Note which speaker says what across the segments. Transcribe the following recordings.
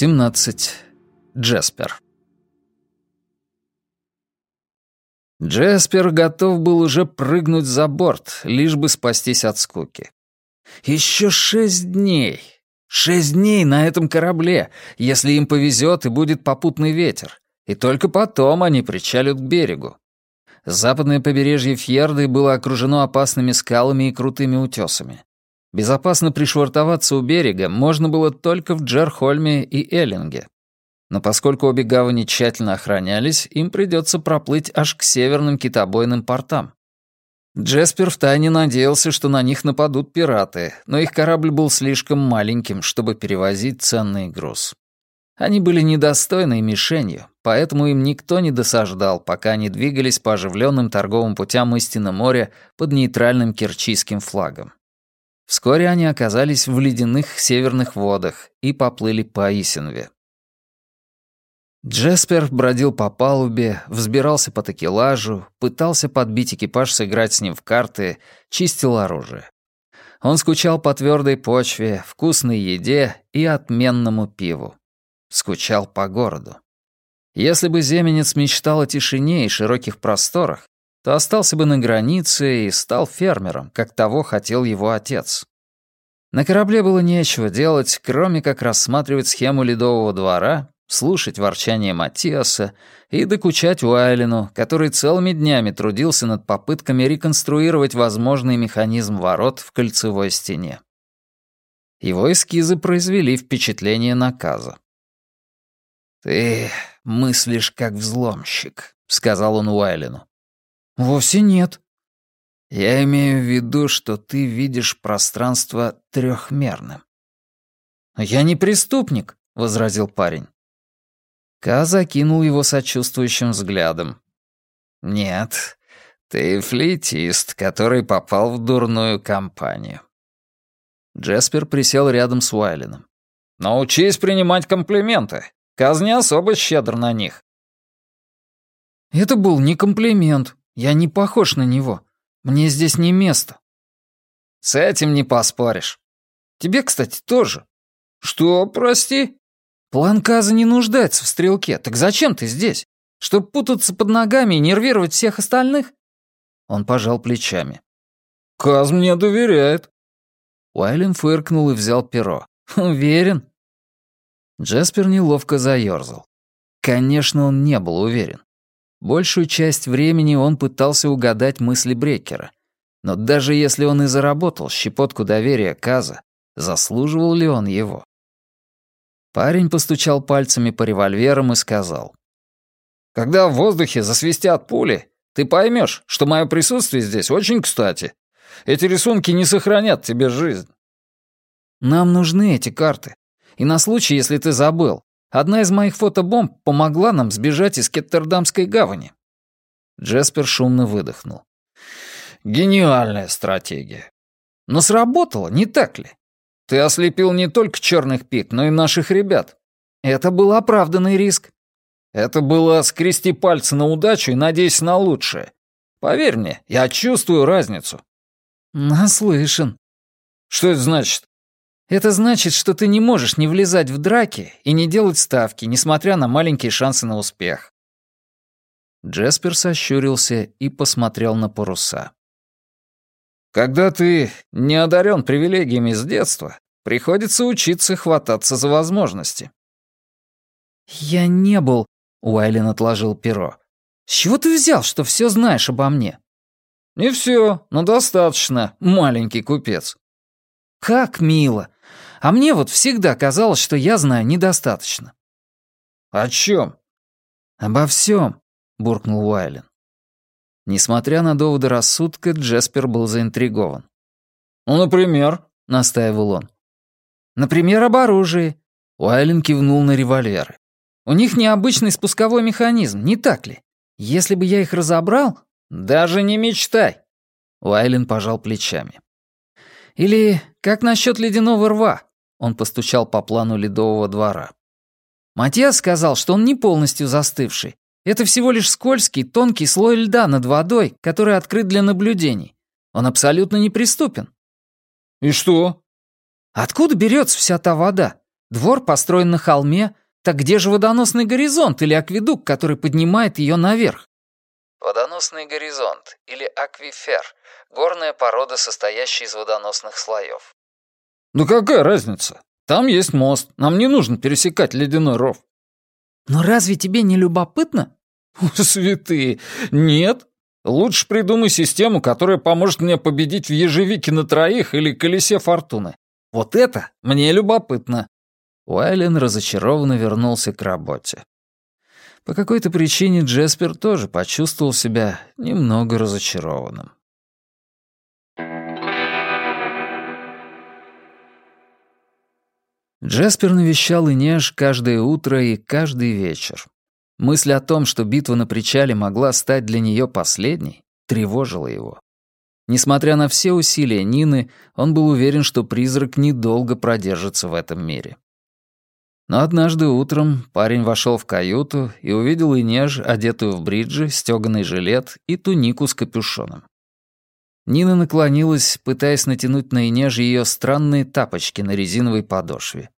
Speaker 1: 17. Джеспер. Джеспер готов был уже прыгнуть за борт, лишь бы спастись от скуки. Еще шесть дней. Шесть дней на этом корабле, если им повезет и будет попутный ветер. И только потом они причалят к берегу. Западное побережье Фьерды было окружено опасными скалами и крутыми утесами. Безопасно пришвартоваться у берега можно было только в Джерхольме и Эллинге. Но поскольку обе гавани тщательно охранялись, им придется проплыть аж к северным китобойным портам. Джеспер втайне надеялся, что на них нападут пираты, но их корабль был слишком маленьким, чтобы перевозить ценный груз. Они были недостойной мишенью, поэтому им никто не досаждал, пока они двигались по оживленным торговым путям истинно моря под нейтральным керчийским флагом. Вскоре они оказались в ледяных северных водах и поплыли по Исенве. Джеспер бродил по палубе, взбирался по такелажу, пытался подбить экипаж сыграть с ним в карты, чистил оружие. Он скучал по твердой почве, вкусной еде и отменному пиву. Скучал по городу. Если бы земенец мечтал о тишине и широких просторах, то остался бы на границе и стал фермером, как того хотел его отец. На корабле было нечего делать, кроме как рассматривать схему ледового двора, слушать ворчание Матиаса и докучать Уайлину, который целыми днями трудился над попытками реконструировать возможный механизм ворот в кольцевой стене. Его эскизы произвели впечатление наказа. «Ты мыслишь как взломщик», — сказал он Уайлину. «Вовсе нет». «Я имею в виду, что ты видишь пространство трехмерным». «Я не преступник», — возразил парень. Ка закинул его сочувствующим взглядом. «Нет, ты флейтист, который попал в дурную компанию». Джеспер присел рядом с Уайлином. «Научись принимать комплименты. Каз не особо щедр на них». «Это был не комплимент», я не похож на него. Мне здесь не место». «С этим не поспоришь. Тебе, кстати, тоже». «Что, прости?» «План Каза не нуждается в стрелке. Так зачем ты здесь? Чтоб путаться под ногами и нервировать всех остальных?» Он пожал плечами. «Каз мне доверяет». Уайлен фыркнул и взял перо. «Уверен?» Джеспер неловко заёрзал. Конечно, он не был уверен. Большую часть времени он пытался угадать мысли Брекера. Но даже если он и заработал щепотку доверия Каза, заслуживал ли он его? Парень постучал пальцами по револьверам и сказал. «Когда в воздухе засвистят пули, ты поймешь, что мое присутствие здесь очень кстати. Эти рисунки не сохранят тебе жизнь». «Нам нужны эти карты. И на случай, если ты забыл, Одна из моих фотобомб помогла нам сбежать из Кеттердамской гавани». Джеспер шумно выдохнул. «Гениальная стратегия. Но сработало, не так ли? Ты ослепил не только черных пик, но и наших ребят. Это был оправданный риск. Это было скрести пальцы на удачу и надеясь на лучшее. Поверь мне, я чувствую разницу». «Наслышан». «Что это значит?» Это значит, что ты не можешь не влезать в драки и не делать ставки, несмотря на маленькие шансы на успех. Джеспер сощурился и посмотрел на паруса. Когда ты не одарен привилегиями с детства, приходится учиться хвататься за возможности. Я не был, Уайлен отложил перо. С чего ты взял, что все знаешь обо мне? Не все, но достаточно, маленький купец. Как мило. А мне вот всегда казалось, что я знаю недостаточно». «О чем?» «Обо всем», — буркнул Уайлен. Несмотря на доводы рассудка, Джеспер был заинтригован. «Ну, например?» — настаивал он. «Например, об оружии». Уайлен кивнул на револьверы. «У них необычный спусковой механизм, не так ли? Если бы я их разобрал...» «Даже не мечтай!» Уайлен пожал плечами. «Или как насчет ледяного рва? Он постучал по плану ледового двора. Матиас сказал, что он не полностью застывший. Это всего лишь скользкий, тонкий слой льда над водой, который открыт для наблюдений. Он абсолютно неприступен. И что? Откуда берется вся та вода? Двор построен на холме, так где же водоносный горизонт или акведук, который поднимает ее наверх? Водоносный горизонт или аквифер — горная порода, состоящая из водоносных слоев.
Speaker 2: «Ну какая разница? Там есть мост, нам не нужно пересекать ледяной ров».
Speaker 1: «Но разве тебе не любопытно?»
Speaker 2: «Святые, нет. Лучше придумай систему, которая поможет мне победить в ежевике на троих или колесе фортуны. Вот это мне любопытно».
Speaker 1: Уайлен разочарованно вернулся к работе. По какой-то причине Джеспер тоже почувствовал себя немного разочарованным. Джеспер навещал Инеж каждое утро и каждый вечер. Мысль о том, что битва на причале могла стать для нее последней, тревожила его. Несмотря на все усилия Нины, он был уверен, что призрак недолго продержится в этом мире. Но однажды утром парень вошел в каюту и увидел Инеж, одетую в бриджи, стёганый жилет и тунику с капюшоном. Нина наклонилась, пытаясь натянуть на Инеж ее странные тапочки на резиновой подошве.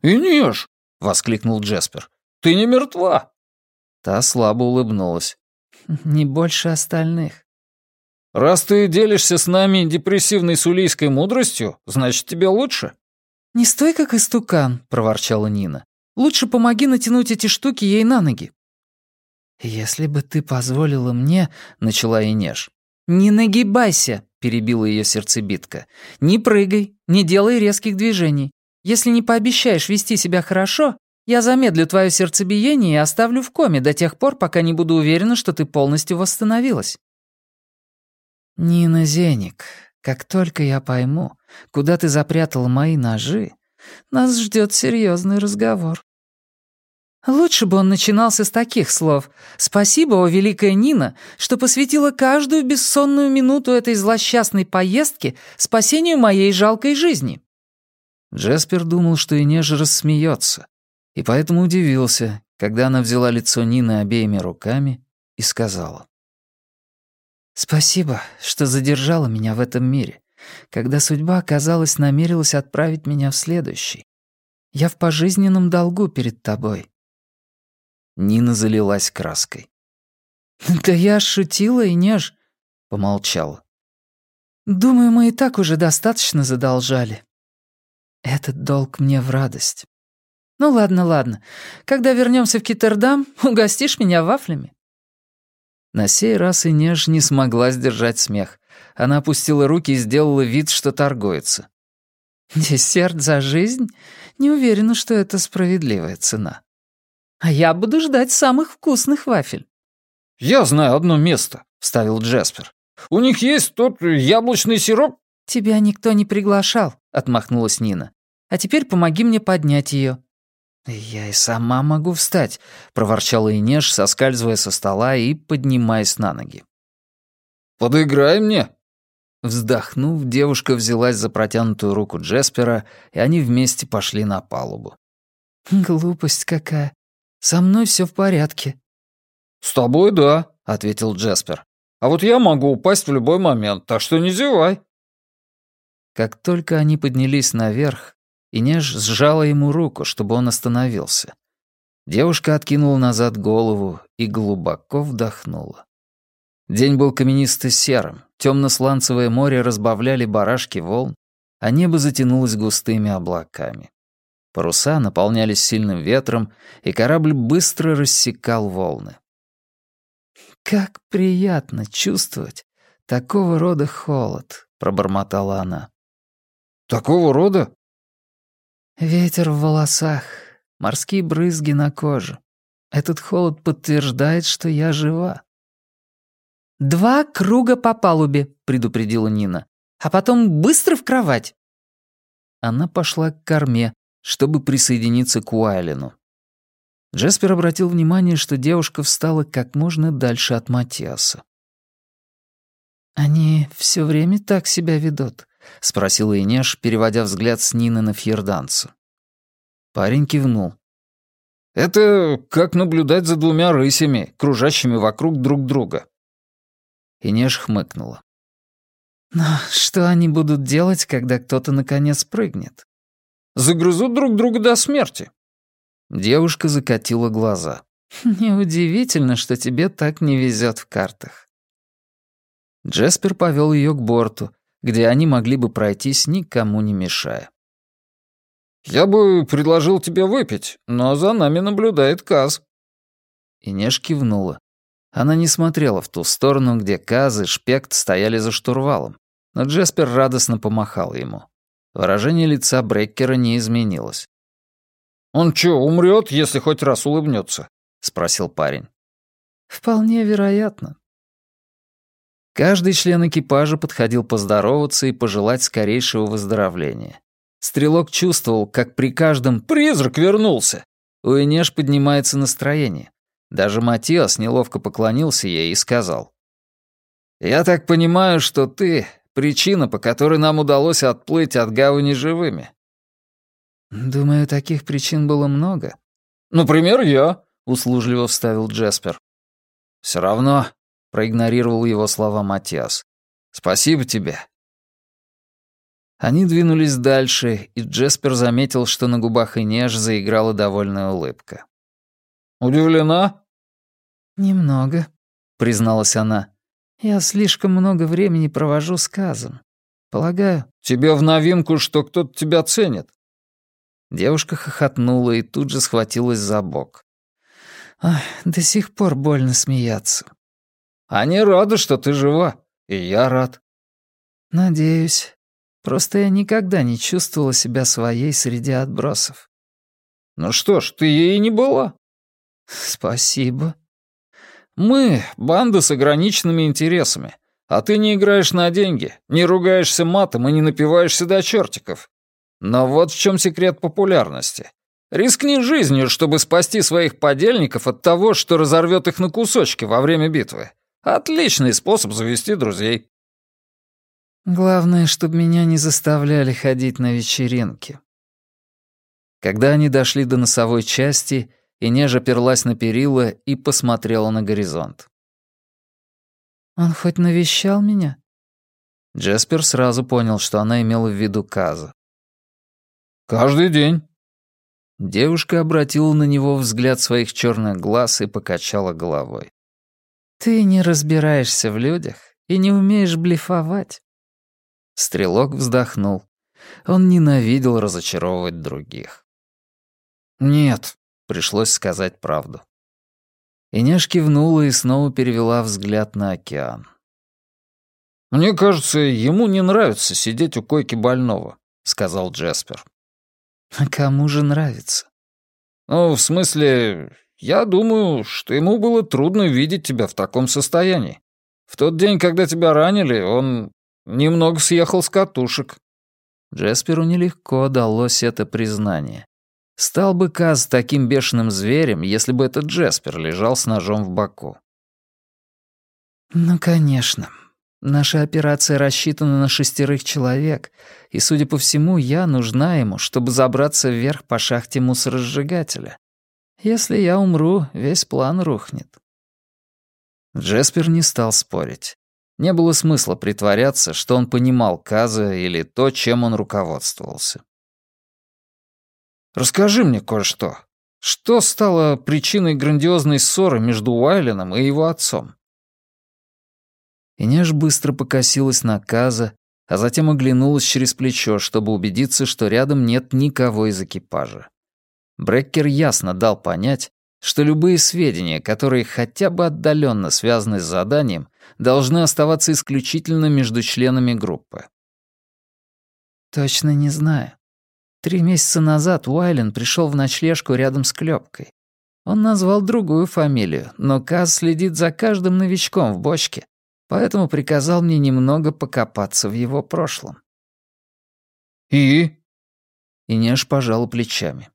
Speaker 2: «Инеж!» — воскликнул Джеспер. «Ты не мертва!»
Speaker 1: Та слабо улыбнулась. «Не больше остальных».
Speaker 2: «Раз ты делишься с нами депрессивной сулийской мудростью, значит, тебе лучше?»
Speaker 1: «Не стой, как истукан», — проворчала Нина. «Лучше помоги натянуть эти штуки ей на ноги». «Если бы ты позволила мне», — начала Инеш. «Не нагибайся», — перебила ее сердцебитка. «Не прыгай, не делай резких движений. Если не пообещаешь вести себя хорошо, я замедлю твое сердцебиение и оставлю в коме до тех пор, пока не буду уверена, что ты полностью восстановилась». «Нина Зеник, как только я пойму, куда ты запрятал мои ножи, нас ждет серьезный разговор. Лучше бы он начинался с таких слов. «Спасибо, о великая Нина, что посвятила каждую бессонную минуту этой злосчастной поездки спасению моей жалкой жизни». Джеспер думал, что Инеж рассмеется, и поэтому удивился, когда она взяла лицо Нины обеими руками и сказала. «Спасибо, что задержала меня в этом мире, когда судьба, казалось, намерилась отправить меня в следующий. Я в пожизненном долгу перед тобой». Нина залилась краской. «Да я шутила и неж...» — помолчала. «Думаю, мы и так уже достаточно задолжали. Этот долг мне в радость. Ну ладно, ладно. Когда вернемся в Киттердам, угостишь меня вафлями?» На сей раз Инеж не смогла сдержать смех. Она опустила руки и сделала вид, что торгуется. «Десерт за жизнь? Не уверена, что это справедливая цена. А я буду ждать самых вкусных вафель».
Speaker 2: «Я знаю одно место», — вставил Джеспер. «У них есть тот яблочный сироп».
Speaker 1: «Тебя никто не приглашал», — отмахнулась Нина. «А теперь помоги мне поднять ее. «Я и сама могу встать», — проворчала Инеш, соскальзывая со стола и поднимаясь на ноги.
Speaker 2: «Подыграй мне».
Speaker 1: Вздохнув, девушка взялась за протянутую руку Джеспера, и они вместе пошли на палубу. «Глупость какая. Со мной все в порядке».
Speaker 2: «С тобой да», — ответил Джеспер. «А вот я могу упасть в любой момент, так что не зевай».
Speaker 1: Как только они поднялись наверх, Инеж сжала ему руку, чтобы он остановился. Девушка откинула назад голову и глубоко вдохнула. День был каменисто-серым, темно-сланцевое море разбавляли барашки волн, а небо затянулось густыми облаками. Паруса наполнялись сильным ветром, и корабль быстро рассекал волны. «Как приятно чувствовать такого рода холод», — пробормотала она.
Speaker 2: «Такого рода?
Speaker 1: Ветер в волосах, морские брызги на коже. Этот холод подтверждает, что я жива. «Два круга по палубе», — предупредила Нина. «А потом быстро в кровать». Она пошла к корме, чтобы присоединиться к Уайлину. Джеспер обратил внимание, что девушка встала как можно дальше от Матиаса. «Они все время так себя ведут», — спросила Инеш, переводя взгляд с Нины на Фьерданцу. Парень кивнул.
Speaker 2: «Это как наблюдать за двумя рысями, кружащими вокруг друг друга».
Speaker 1: Инеш
Speaker 2: Загрызут друг друга до смерти».
Speaker 1: Девушка закатила глаза. «Неудивительно, что тебе так не везет в картах». Джеспер повел ее к борту, где они могли бы пройтись, никому не мешая.
Speaker 2: «Я бы предложил тебе выпить, но за нами наблюдает Каз».
Speaker 1: Инеш кивнула. Она не смотрела в ту сторону, где Каз и Шпект стояли за штурвалом, но Джеспер радостно помахал ему. Выражение лица Бреккера не изменилось.
Speaker 2: «Он чё, умрет, если хоть раз улыбнется? спросил парень.
Speaker 1: «Вполне вероятно». Каждый член экипажа подходил поздороваться и пожелать скорейшего выздоровления. Стрелок чувствовал, как при каждом «призрак вернулся» у Инеш поднимается настроение. Даже Матиас неловко поклонился ей и сказал. «Я так понимаю, что ты — причина, по которой нам удалось отплыть от гавани живыми». «Думаю, таких причин было много».
Speaker 2: «Например, я», — услужливо вставил Джеспер.
Speaker 1: «Все равно», — проигнорировал его слова Матиас. «Спасибо тебе. Они двинулись дальше, и Джеспер заметил, что на губах Инеж заиграла довольная улыбка.
Speaker 2: «Удивлена?»
Speaker 1: «Немного», — призналась она. «Я слишком много времени провожу с Казом. Полагаю...»
Speaker 2: «Тебе в новинку, что кто-то тебя ценит».
Speaker 1: Девушка хохотнула и тут же схватилась за бок. Ах, до сих пор больно смеяться.
Speaker 2: Они рады, что ты жива, и я рад.
Speaker 1: Надеюсь. Просто я никогда не чувствовала себя своей среди отбросов.
Speaker 2: Ну что ж, ты ей не была.
Speaker 1: Спасибо.
Speaker 2: Мы — банда с ограниченными интересами, а ты не играешь на деньги, не ругаешься матом и не напиваешься до чертиков. Но вот в чем секрет популярности. Рискни жизнью, чтобы спасти своих подельников от того, что разорвет их на кусочки во время битвы. Отличный способ завести друзей.
Speaker 1: Главное, чтобы меня не заставляли ходить на вечеринки. Когда они дошли до носовой части, Инеж оперлась на перила и посмотрела на горизонт. «Он хоть навещал меня?» Джеспер сразу понял, что она имела в виду Каза.
Speaker 2: «Каждый день».
Speaker 1: Девушка обратила на него взгляд своих черных глаз и покачала головой. «Ты не разбираешься в людях и не умеешь блефовать. Стрелок вздохнул. Он ненавидел разочаровывать других. «Нет», — пришлось сказать правду. Инеш кивнула и снова перевела взгляд на океан.
Speaker 2: «Мне кажется, ему не нравится сидеть у койки больного», — сказал Джеспер.
Speaker 1: «А кому же нравится?»
Speaker 2: «Ну, в смысле, я думаю, что ему было трудно видеть тебя в таком состоянии. В тот день, когда тебя ранили, он Немного съехал с катушек».
Speaker 1: Джесперу нелегко далось это признание. Стал бы Каз таким бешеным зверем, если бы этот Джеспер лежал с ножом в боку. «Ну, конечно. Наша операция рассчитана на шестерых человек, и, судя по всему, я нужна ему, чтобы забраться вверх по шахте мусоросжигателя. Если я умру, весь план рухнет». Джеспер не стал спорить. Не было смысла притворяться, что он понимал Каза или то, чем он руководствовался.
Speaker 2: «Расскажи мне кое-что. Что стало причиной грандиозной ссоры между Уайленом и его отцом?»
Speaker 1: Инеш быстро покосилась на Каза, а затем оглянулась через плечо, чтобы убедиться, что рядом нет никого из экипажа. Бреккер ясно дал понять, что любые сведения, которые хотя бы отдаленно связаны с заданием, должны оставаться исключительно между членами группы. Точно не знаю. Три месяца назад Уайлен пришел в ночлежку рядом с Клёпкой. Он назвал другую фамилию, но Каз следит за каждым новичком в бочке, поэтому приказал мне немного покопаться в его прошлом.
Speaker 2: «И?»
Speaker 1: Инеш пожала плечами.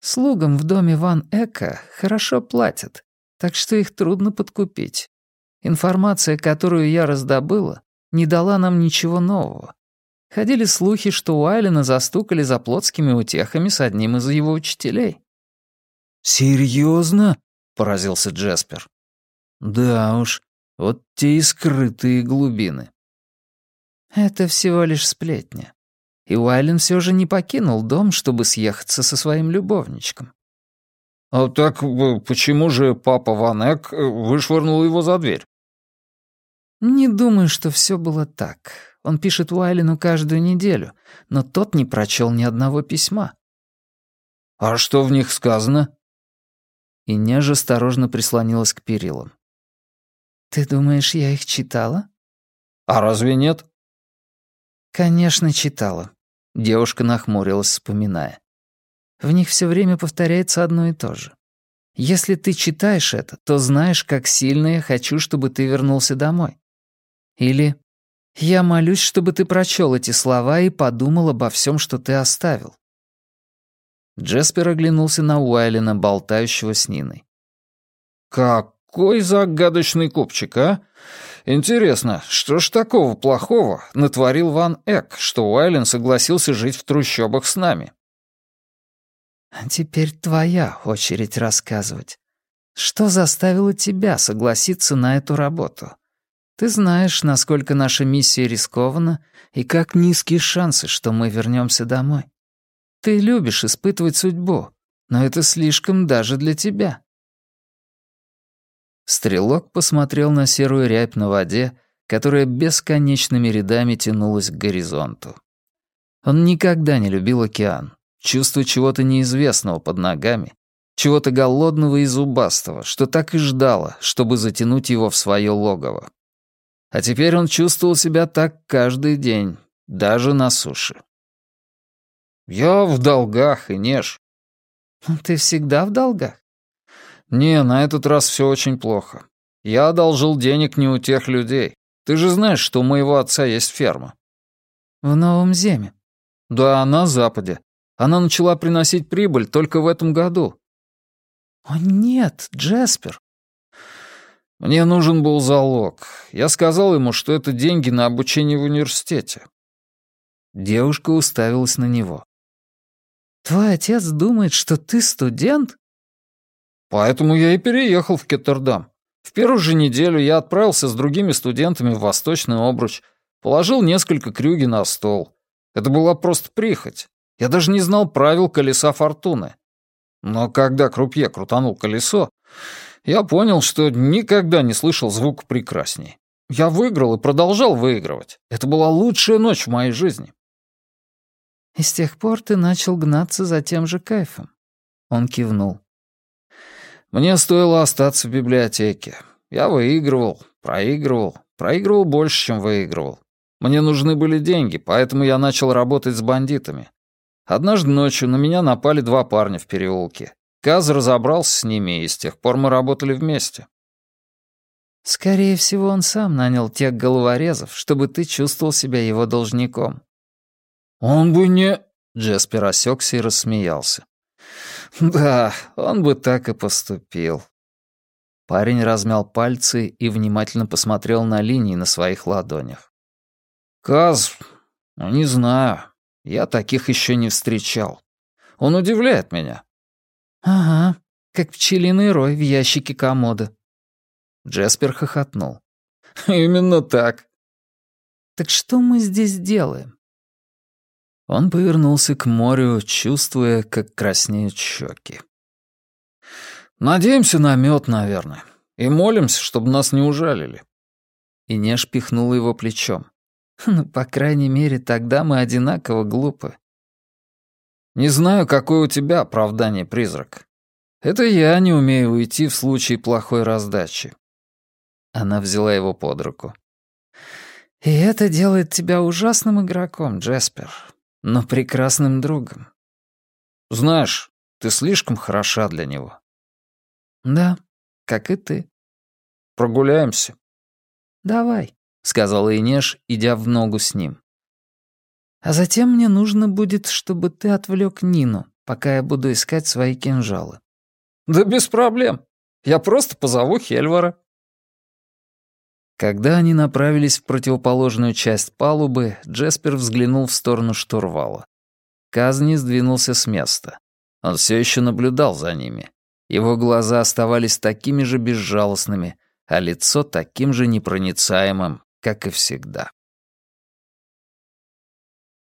Speaker 1: «Слугам в доме Ван Эка хорошо платят, так что их трудно подкупить. Информация, которую я раздобыла, не дала нам ничего нового. Ходили слухи, что Уайлена застукали за плотскими утехами с одним из его учителей.
Speaker 2: «Серьезно?» — поразился Джеспер.
Speaker 1: «Да уж, вот те и скрытые глубины». «Это всего лишь сплетня. И Уайлен все же не покинул дом, чтобы съехаться со своим любовничком.
Speaker 2: «А так э, почему же папа Ванек э, вышвырнул его за дверь?»
Speaker 1: «Не думаю, что все было так. Он пишет Уайлену каждую неделю, но тот не прочел ни одного письма».
Speaker 2: «А что в них сказано?»
Speaker 1: И Нежа осторожно прислонилась к перилам. «Ты думаешь, я их читала?»
Speaker 2: «А разве нет?»
Speaker 1: «Конечно, читала», — девушка нахмурилась, вспоминая. «В них все время повторяется одно и то же. Если ты читаешь это, то знаешь, как сильно я хочу, чтобы ты вернулся домой. Или «Я молюсь, чтобы ты прочел эти слова и подумал обо всем, что ты оставил». Джеспер оглянулся на Уайлена, болтающего с Ниной.
Speaker 2: «Какой загадочный купчик, а? Интересно, что ж такого плохого натворил Ван Эк, что Уайлен согласился жить в трущобах с нами?»
Speaker 1: «А «Теперь твоя очередь рассказывать. Что заставило тебя согласиться на эту работу? Ты знаешь, насколько наша миссия рискована и как низкие шансы, что мы вернемся домой. Ты любишь испытывать судьбу, но это слишком даже для тебя». Стрелок посмотрел на серую рябь на воде, которая бесконечными рядами тянулась к горизонту. Он никогда не любил океан. Чувство чего-то неизвестного под ногами, чего-то голодного и зубастого, что так и ждало, чтобы затянуть его в свое логово. А теперь он чувствовал себя так каждый день, даже на суше.
Speaker 2: «Я в долгах, Инеш».
Speaker 1: «Ты всегда в долгах?»
Speaker 2: «Не, на этот раз все очень плохо. Я одолжил денег не у тех людей. Ты же знаешь, что у моего отца есть ферма».
Speaker 1: «В Новом Земе?»
Speaker 2: «Да, на Западе. Она начала приносить прибыль только в этом году».
Speaker 1: «О нет, Джеспер,
Speaker 2: мне нужен был залог. Я сказал ему, что это деньги на обучение в университете.
Speaker 1: Девушка уставилась на него. «Твой отец думает, что ты студент?»
Speaker 2: «Поэтому я и переехал в Кеттердам. В первую же неделю я отправился с другими студентами в Восточный Обруч, положил несколько крюги на стол. Это была просто прихоть. Я даже не знал правил колеса фортуны. Но когда крупье крутанул колесо, я понял, что никогда не слышал звук прекрасней. Я выиграл и продолжал выигрывать. Это была лучшая ночь в моей жизни.
Speaker 1: И с тех пор ты начал гнаться за тем же кайфом. Он кивнул.
Speaker 2: Мне стоило остаться в библиотеке. Я выигрывал, проигрывал, проигрывал больше, чем выигрывал. Мне нужны были деньги, поэтому я начал работать с бандитами. Однажды ночью на меня напали два парня в переулке. Каз разобрался с ними, и с тех пор мы работали вместе.
Speaker 1: Скорее всего, он сам нанял тех головорезов, чтобы ты чувствовал себя его должником.
Speaker 2: Он бы не...
Speaker 1: Джеспер осекся и рассмеялся.
Speaker 2: Да, он бы так и поступил.
Speaker 1: Парень размял пальцы и внимательно посмотрел на линии на своих ладонях.
Speaker 2: Каз, ну, не знаю, я таких еще не встречал. Он удивляет меня.
Speaker 1: «Ага, как пчелиный рой в ящике комода».
Speaker 2: Джеспер хохотнул. «Именно так».
Speaker 1: «Так что мы здесь делаем?» Он повернулся к морю, чувствуя, как краснеют щеки.
Speaker 2: «Надеемся на мед, наверное, и молимся, чтобы нас не ужалили».
Speaker 1: И Неж пихнула его плечом. «Ну, по крайней мере, тогда мы одинаково глупы.
Speaker 2: Не знаю, какое у тебя оправдание, призрак. Это я не умею уйти в случае плохой раздачи.
Speaker 1: Она взяла его под руку. И это делает тебя ужасным игроком, Джеспер, но прекрасным другом.
Speaker 2: Знаешь, ты слишком хороша для него.
Speaker 1: Да, как и ты.
Speaker 2: Прогуляемся.
Speaker 1: Давай, сказала Инеш, идя в ногу с ним. А затем мне нужно будет, чтобы ты отвлек Нину, пока я буду искать свои кинжалы».
Speaker 2: «Да без проблем. Я просто позову Хельвара».
Speaker 1: Когда они направились в противоположную часть палубы, Джеспер взглянул в сторону штурвала. Казни сдвинулся с места. Он все еще наблюдал за ними. Его глаза оставались такими же безжалостными, а лицо таким же непроницаемым, как и всегда.